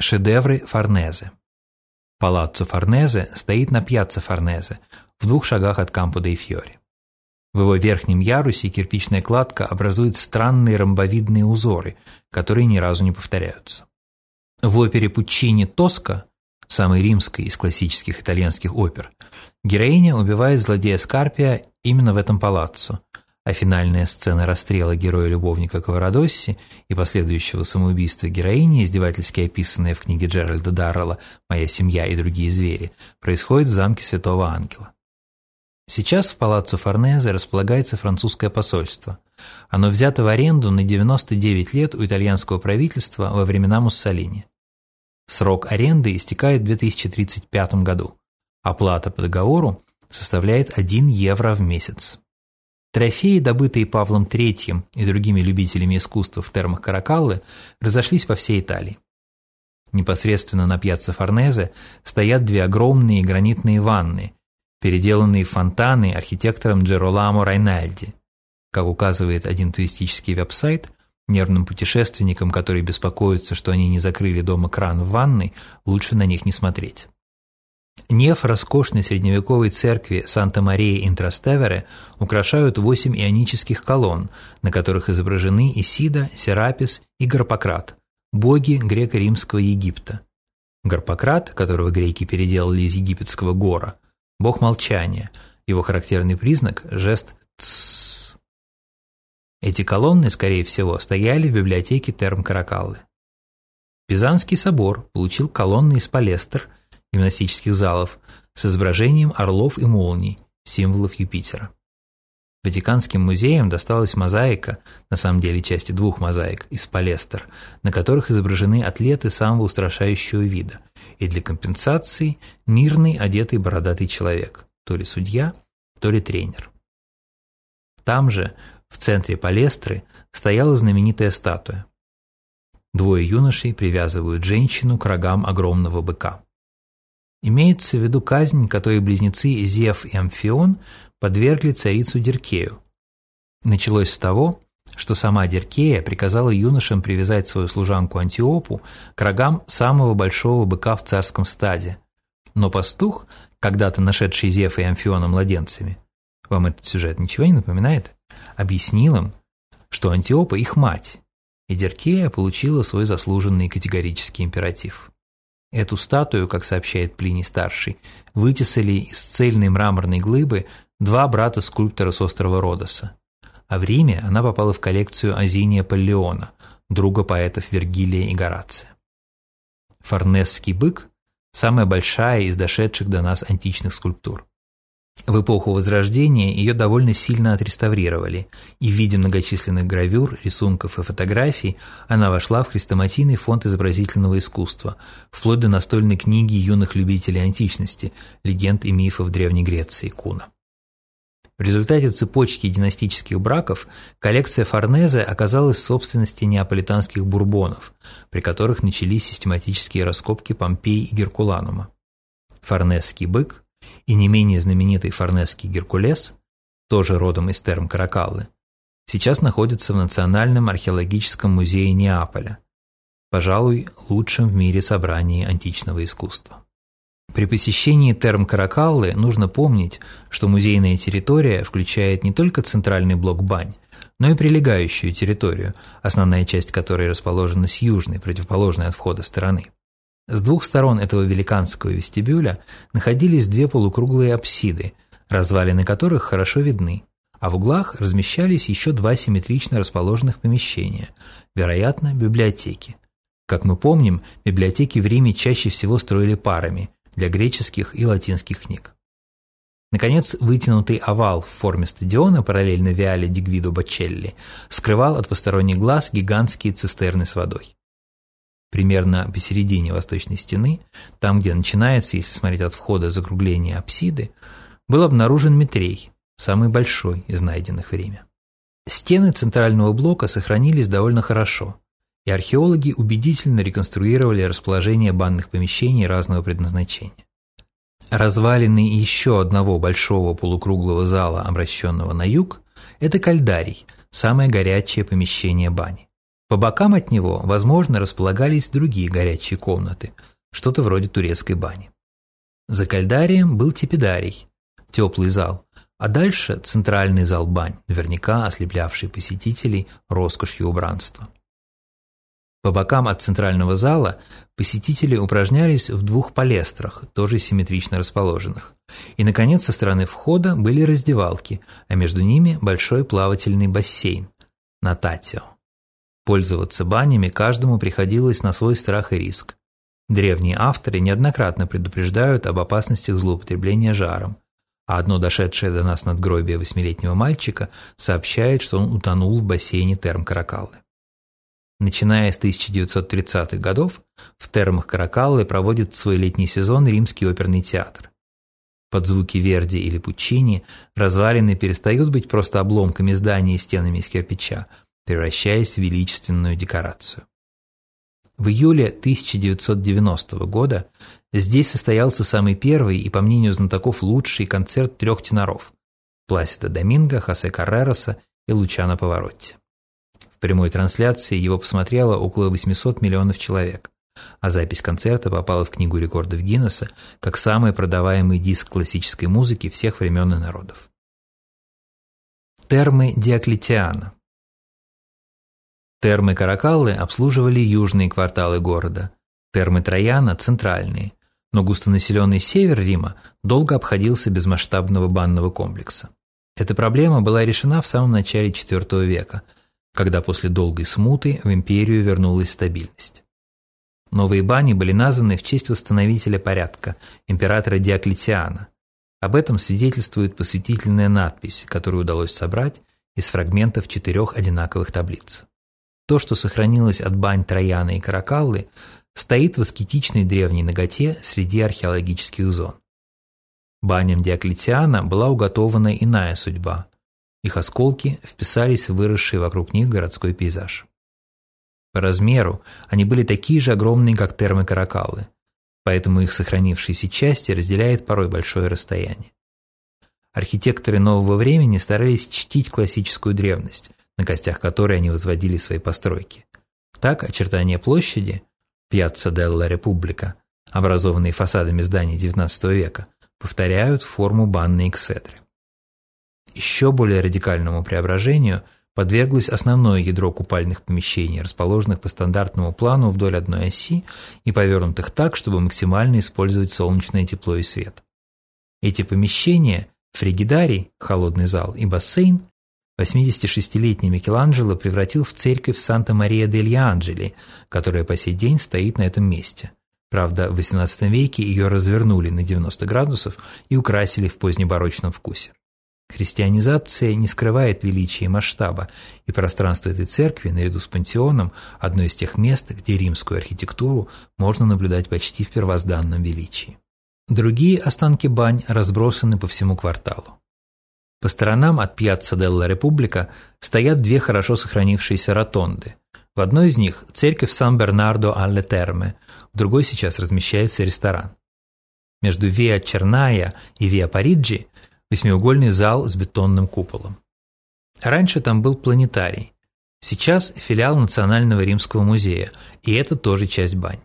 Шедевры Форнезе. Палаццо Форнезе стоит на пьяцца Форнезе, в двух шагах от Кампо де Фьори. В его верхнем ярусе кирпичная кладка образует странные ромбовидные узоры, которые ни разу не повторяются. В опере Пуччини «Тоска», самой римской из классических итальянских опер, героиня убивает злодея Скарпия именно в этом палаццо, а финальная сцена расстрела героя-любовника Каварадосси и последующего самоубийства героини, издевательски описанная в книге Джеральда Даррелла «Моя семья и другие звери», происходит в замке Святого Ангела. Сейчас в палаццо Форнезе располагается французское посольство. Оно взято в аренду на 99 лет у итальянского правительства во времена Муссолини. Срок аренды истекает в 2035 году. Оплата по договору составляет 1 евро в месяц. Трофеи, добытые Павлом III и другими любителями искусства в термах Каракаллы, разошлись по всей Италии. Непосредственно на пьяцца Форнезе стоят две огромные гранитные ванны, переделанные фонтаны архитектором Джероламо Райнальди. Как указывает один туристический веб-сайт, нервным путешественникам, которые беспокоятся, что они не закрыли дома кран в ванной, лучше на них не смотреть. Неф роскошной средневековой церкви Санта-Мария Интрастевере украшают восемь ионических колонн, на которых изображены Исида, Серапис и Гарпократ, боги греко-римского Египта. Гарпократ, которого греки переделали из египетского гора, бог молчания, его характерный признак – жест «тссс». Эти колонны, скорее всего, стояли в библиотеке Терм Каракаллы. Пизанский собор получил колонны из палестр – гимнастических залов с изображением орлов и молний, символов Юпитера. Ватиканским музеям досталась мозаика, на самом деле части двух мозаик, из палестр, на которых изображены атлеты самого устрашающего вида, и для компенсации мирный одетый бородатый человек, то ли судья, то ли тренер. Там же, в центре палестры, стояла знаменитая статуя. Двое юношей привязывают женщину к рогам огромного быка. Имеется в виду казнь, которой близнецы Зев и Амфион подвергли царицу Деркею. Началось с того, что сама Деркея приказала юношам привязать свою служанку Антиопу к рогам самого большого быка в царском стаде. Но пастух, когда-то нашедший Зефа и Амфиона младенцами, вам этот сюжет ничего не напоминает, объяснил им, что Антиопа их мать, и Деркея получила свой заслуженный категорический императив. Эту статую, как сообщает Плиний-старший, вытесали из цельной мраморной глыбы два брата скульптора с острова Родоса. А в Риме она попала в коллекцию Азиния Паллеона, друга поэтов Вергилия и Горация. Форнесский бык – самая большая из дошедших до нас античных скульптур. В эпоху Возрождения ее довольно сильно отреставрировали, и в виде многочисленных гравюр, рисунков и фотографий она вошла в хрестоматийный фонд изобразительного искусства, вплоть до настольной книги юных любителей античности, легенд и мифов Древней Греции Куна. В результате цепочки династических браков коллекция Форнезе оказалась в собственности неаполитанских бурбонов, при которых начались систематические раскопки Помпеи и Геркуланума. Форнесский бык и не менее знаменитый форнесский Геркулес, тоже родом из терм Каракаллы, сейчас находится в Национальном археологическом музее Неаполя, пожалуй, лучшем в мире собрании античного искусства. При посещении терм Каракаллы нужно помнить, что музейная территория включает не только центральный блок бань, но и прилегающую территорию, основная часть которой расположена с южной, противоположной от входа стороны. С двух сторон этого великанского вестибюля находились две полукруглые апсиды, развалины которых хорошо видны, а в углах размещались еще два симметрично расположенных помещения, вероятно, библиотеки. Как мы помним, библиотеки в Риме чаще всего строили парами для греческих и латинских книг. Наконец, вытянутый овал в форме стадиона, параллельно Виале Дигвидо Бачелли, скрывал от посторонних глаз гигантские цистерны с водой примерно посередине восточной стены, там, где начинается, если смотреть от входа закругление апсиды, был обнаружен Митрей, самый большой из найденных в Риме. Стены центрального блока сохранились довольно хорошо, и археологи убедительно реконструировали расположение банных помещений разного предназначения. Развалины еще одного большого полукруглого зала, обращенного на юг, это кальдарий, самое горячее помещение бани. По бокам от него, возможно, располагались другие горячие комнаты, что-то вроде турецкой бани. За кальдарием был тепидарий, теплый зал, а дальше центральный зал бань, наверняка ослеплявший посетителей роскошью убранства. По бокам от центрального зала посетители упражнялись в двух палестрах, тоже симметрично расположенных. И, наконец, со стороны входа были раздевалки, а между ними большой плавательный бассейн – Нататио. Пользоваться банями каждому приходилось на свой страх и риск. Древние авторы неоднократно предупреждают об опасностях злоупотребления жаром, а одно дошедшее до нас надгробие восьмилетнего мальчика сообщает, что он утонул в бассейне терм-каракаллы. Начиная с 1930-х годов, в термах Каракаллы проводит свой летний сезон Римский оперный театр. Под звуки Верди или Пуччини развалины перестают быть просто обломками зданий и стенами из кирпича, превращаясь в величественную декорацию. В июле 1990 года здесь состоялся самый первый и, по мнению знатоков, лучший концерт трех теноров – Пласида Доминго, Хосе Каррероса и Лучано Поворотти прямой трансляции его посмотрело около 800 миллионов человек, а запись концерта попала в Книгу рекордов Гиннесса как самый продаваемый диск классической музыки всех времен и народов. Термы Диоклетиана Термы Каракаллы обслуживали южные кварталы города, термы Трояна – центральные, но густонаселенный север Рима долго обходился без масштабного банного комплекса. Эта проблема была решена в самом начале IV века – когда после долгой смуты в империю вернулась стабильность. Новые бани были названы в честь восстановителя порядка, императора Диоклетиана. Об этом свидетельствует посвятительная надпись, которую удалось собрать из фрагментов четырех одинаковых таблиц. То, что сохранилось от бань Трояна и Каракаллы, стоит в аскетичной древней ноготе среди археологических зон. Баням Диоклетиана была уготована иная судьба – их осколки вписались в выросший вокруг них городской пейзаж. По размеру они были такие же огромные, как термы Каракаллы, поэтому их сохранившиеся части разделяет порой большое расстояние. Архитекторы нового времени старались чтить классическую древность, на костях которой они возводили свои постройки. Так очертания площади, Пьяцца делла Република, образованные фасадами зданий XIX века, повторяют форму банной эксетры. Еще более радикальному преображению подверглось основное ядро купальных помещений, расположенных по стандартному плану вдоль одной оси и повернутых так, чтобы максимально использовать солнечное тепло и свет. Эти помещения – фригидарий, холодный зал, и бассейн – 86-летний Микеланджело превратил в церковь Санта-Мария-дель-Анджели, которая по сей день стоит на этом месте. Правда, в XVIII веке ее развернули на 90 градусов и украсили в позднебарочном вкусе. Христианизация не скрывает величия и масштаба, и пространство этой церкви, наряду с пантеоном, одно из тех мест, где римскую архитектуру можно наблюдать почти в первозданном величии. Другие останки бань разбросаны по всему кварталу. По сторонам от Пьяцца Делла Република стоят две хорошо сохранившиеся ротонды. В одной из них церковь Сан-Бернардо алле Терме, в другой сейчас размещается ресторан. Между Виа Черная и Виа Париджи восьмиугольный зал с бетонным куполом. Раньше там был планетарий. Сейчас филиал Национального римского музея, и это тоже часть бань.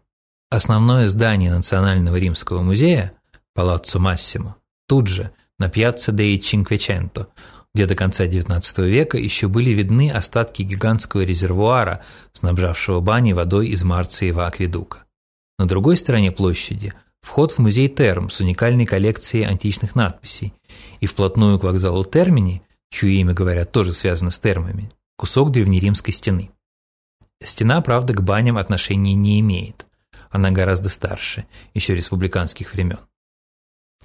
Основное здание Национального римского музея, Палаццо Массимо, тут же, на пьяцца Деи Чинквеченто, где до конца XIX века еще были видны остатки гигантского резервуара, снабжавшего бани водой из Марциева акведука. На другой стороне площади вход в музей Терм с уникальной коллекцией античных надписей и вплотную к вокзалу Термини, чье имя, говорят, тоже связано с термами, кусок древнеримской стены. Стена, правда, к баням отношения не имеет. Она гораздо старше, еще республиканских времен.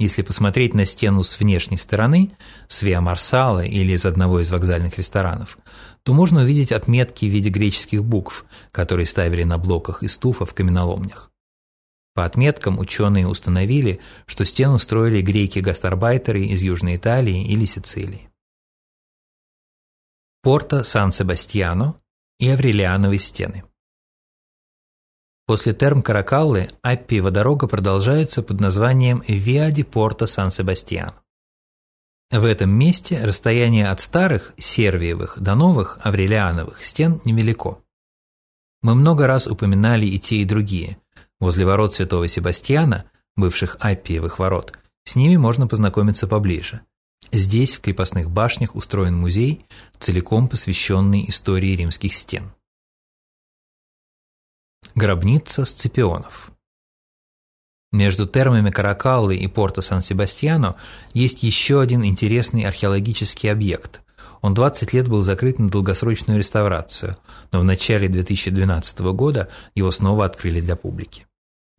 Если посмотреть на стену с внешней стороны, с Виа Марсала или из одного из вокзальных ресторанов, то можно увидеть отметки в виде греческих букв, которые ставили на блоках из туфа в каменоломнях. По отметкам ученые установили, что стену строили греки-гастарбайтеры из Южной Италии или Сицилии. Порто Сан-Себастьяно и Аврелиановые стены. После терм Каракаллы Аппиева дорога продолжается под названием Виа ди Порто Сан-Себастьяно. В этом месте расстояние от старых Сервиевых до новых Аврелиановых стен невелико. Мы много раз упоминали и те, и другие. Возле ворот Святого Себастьяна, бывших Аппиевых ворот, с ними можно познакомиться поближе. Здесь, в крепостных башнях, устроен музей, целиком посвященный истории римских стен. Гробница Сципионов Между термами Каракаллы и порто Сан-Себастьяно есть еще один интересный археологический объект. Он 20 лет был закрыт на долгосрочную реставрацию, но в начале 2012 года его снова открыли для публики.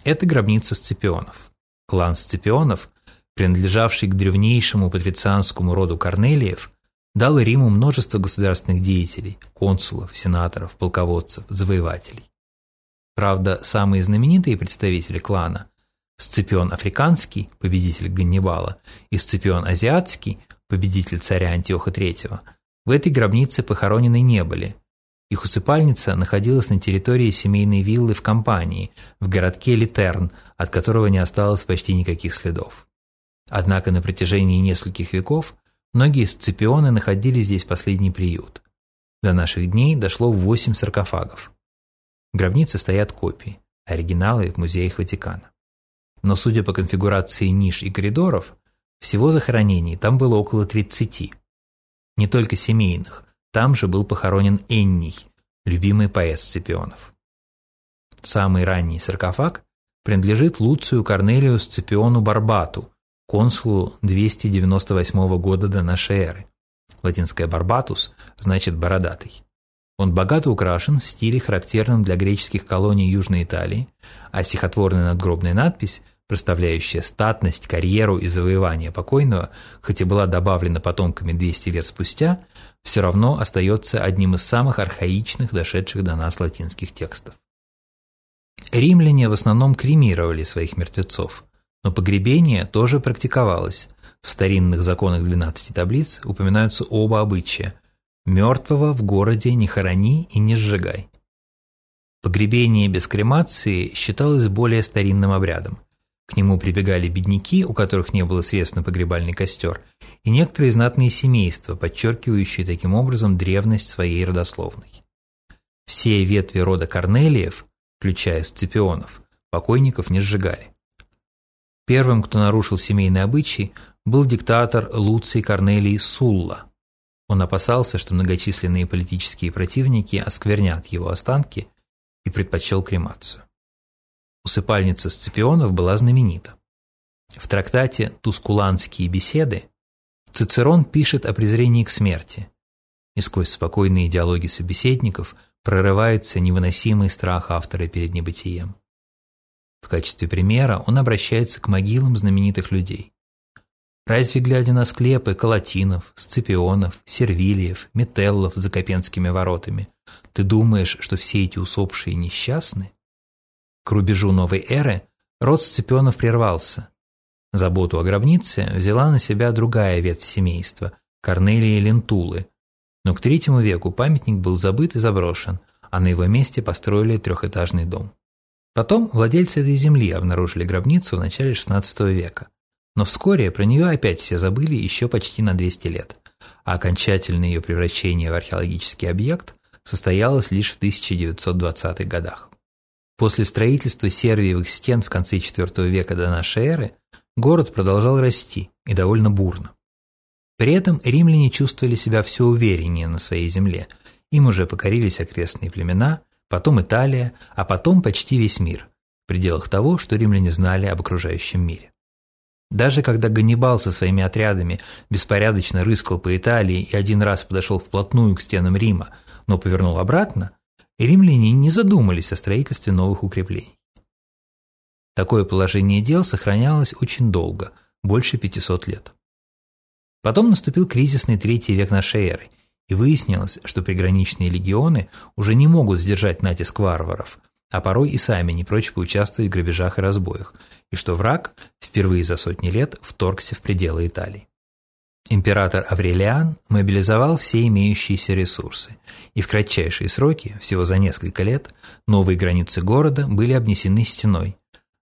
Это гробница Сципионов. Клан Сципионов, принадлежавший к древнейшему патрицианскому роду Корнелиев, дал Риму множество государственных деятелей, консулов, сенаторов, полководцев, завоевателей. Правда, самые знаменитые представители клана – Сципион Африканский, победитель Ганнибала, и Сципион Азиатский, победитель царя Антиоха III, в этой гробнице похоронены не были. Их усыпальница находилась на территории семейной виллы в Компании, в городке Литерн, от которого не осталось почти никаких следов. Однако на протяжении нескольких веков многие сципионы находили здесь последний приют. До наших дней дошло восемь саркофагов. В гробнице стоят копии, оригиналы в музеях Ватикана. Но судя по конфигурации ниш и коридоров, всего захоронений там было около 30. Не только семейных, там же был похоронен Энний, любимый поэт Сципионов. Самый ранний саркофаг принадлежит Луцию Корнелию Сципиону Барбату, консулу 298 года до нашей эры. Латинское «барбатус» значит «бородатый». Он богато украшен в стиле, характерном для греческих колоний Южной Италии, а стихотворная надгробная надпись, проставляющая статность, карьеру и завоевание покойного, хоть и была добавлена потомками 200 лет спустя, все равно остается одним из самых архаичных, дошедших до нас латинских текстов. Римляне в основном кремировали своих мертвецов, но погребение тоже практиковалось. В старинных законах 12 таблиц упоминаются оба обычая – Мертвого в городе не хорони и не сжигай. Погребение без кремации считалось более старинным обрядом. К нему прибегали бедняки, у которых не было средств на погребальный костер, и некоторые знатные семейства, подчеркивающие таким образом древность своей родословной. Все ветви рода Корнелиев, включая Сципионов, покойников не сжигали. Первым, кто нарушил семейный обычай, был диктатор Луций Корнелий Сулла – он опасался, что многочисленные политические противники осквернят его останки и предпочел кремацию. Усыпальница Сципионов была знаменита. В трактате «Тускуланские беседы» Цицерон пишет о презрении к смерти, и сквозь спокойные диалоги собеседников прорывается невыносимый страх автора перед небытием. В качестве примера он обращается к могилам знаменитых людей. Разве, глядя на склепы Калатинов, Сципионов, Сервилиев, Метеллов за Копенскими воротами, ты думаешь, что все эти усопшие несчастны? К рубежу новой эры род Сципионов прервался. Заботу о гробнице взяла на себя другая ветвь семейства – Корнелия Лентулы. Но к третьему веку памятник был забыт и заброшен, а на его месте построили трехэтажный дом. Потом владельцы этой земли обнаружили гробницу в начале XVI века – но вскоре про нее опять все забыли еще почти на 200 лет, а окончательное ее превращение в археологический объект состоялось лишь в 1920-х годах. После строительства сервиевых стен в конце IV века до нашей эры город продолжал расти и довольно бурно. При этом римляне чувствовали себя все увереннее на своей земле, им уже покорились окрестные племена, потом Италия, а потом почти весь мир, в пределах того, что римляне знали об окружающем мире. Даже когда Ганнибал со своими отрядами беспорядочно рыскал по Италии и один раз подошел вплотную к стенам Рима, но повернул обратно, римляне не задумались о строительстве новых укреплений. Такое положение дел сохранялось очень долго, больше 500 лет. Потом наступил кризисный третий век нашей эры, и выяснилось, что приграничные легионы уже не могут сдержать натиск варваров, а порой и сами не прочь поучаствовать в грабежах и разбоях, и что враг впервые за сотни лет вторгся в пределы Италии. Император Аврелиан мобилизовал все имеющиеся ресурсы, и в кратчайшие сроки, всего за несколько лет, новые границы города были обнесены стеной.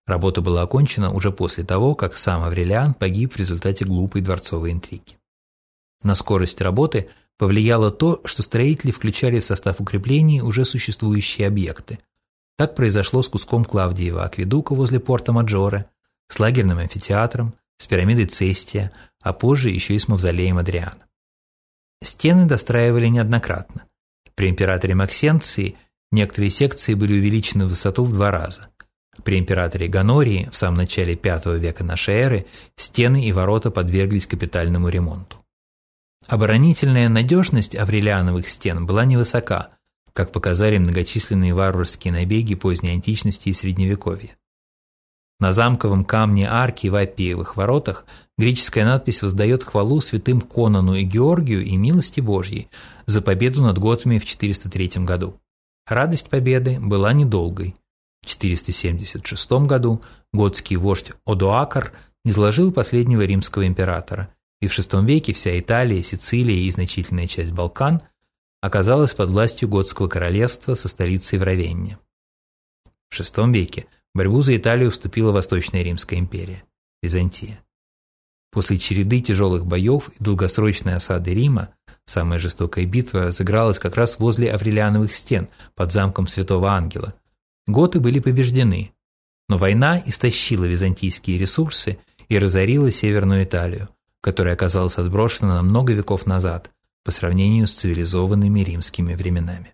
Работа была окончена уже после того, как сам Аврелиан погиб в результате глупой дворцовой интриги. На скорость работы повлияло то, что строители включали в состав укреплений уже существующие объекты. Так произошло с куском Клавдиева акведука возле порта Маджоре, с лагерным амфитеатром, с пирамидой Цестия, а позже еще и с мавзолеем Адриана. Стены достраивали неоднократно. При императоре Максенции некоторые секции были увеличены в высоту в два раза. При императоре Ганории в самом начале V века нашей эры стены и ворота подверглись капитальному ремонту. Оборонительная надежность аврелиановых стен была невысока, как показали многочисленные варварские набеги поздней античности и средневековья. На замковом камне арки в Апиевых воротах греческая надпись воздает хвалу святым Конану и Георгию и милости Божьей за победу над готами в 403 году. Радость победы была недолгой. В 476 году готский вождь Одоакар изложил последнего римского императора, и в VI веке вся Италия, Сицилия и значительная часть Балкан оказалась под властью готского королевства со столицей в Равенне. В VI веке борьбу за Италию вступила Восточная Римская империя – Византия. После череды тяжелых боев и долгосрочной осады Рима самая жестокая битва сыгралась как раз возле Аврелиановых стен под замком Святого Ангела. Готы были побеждены, но война истощила византийские ресурсы и разорила Северную Италию, которая оказалась отброшена на много веков назад по сравнению с цивилизованными римскими временами.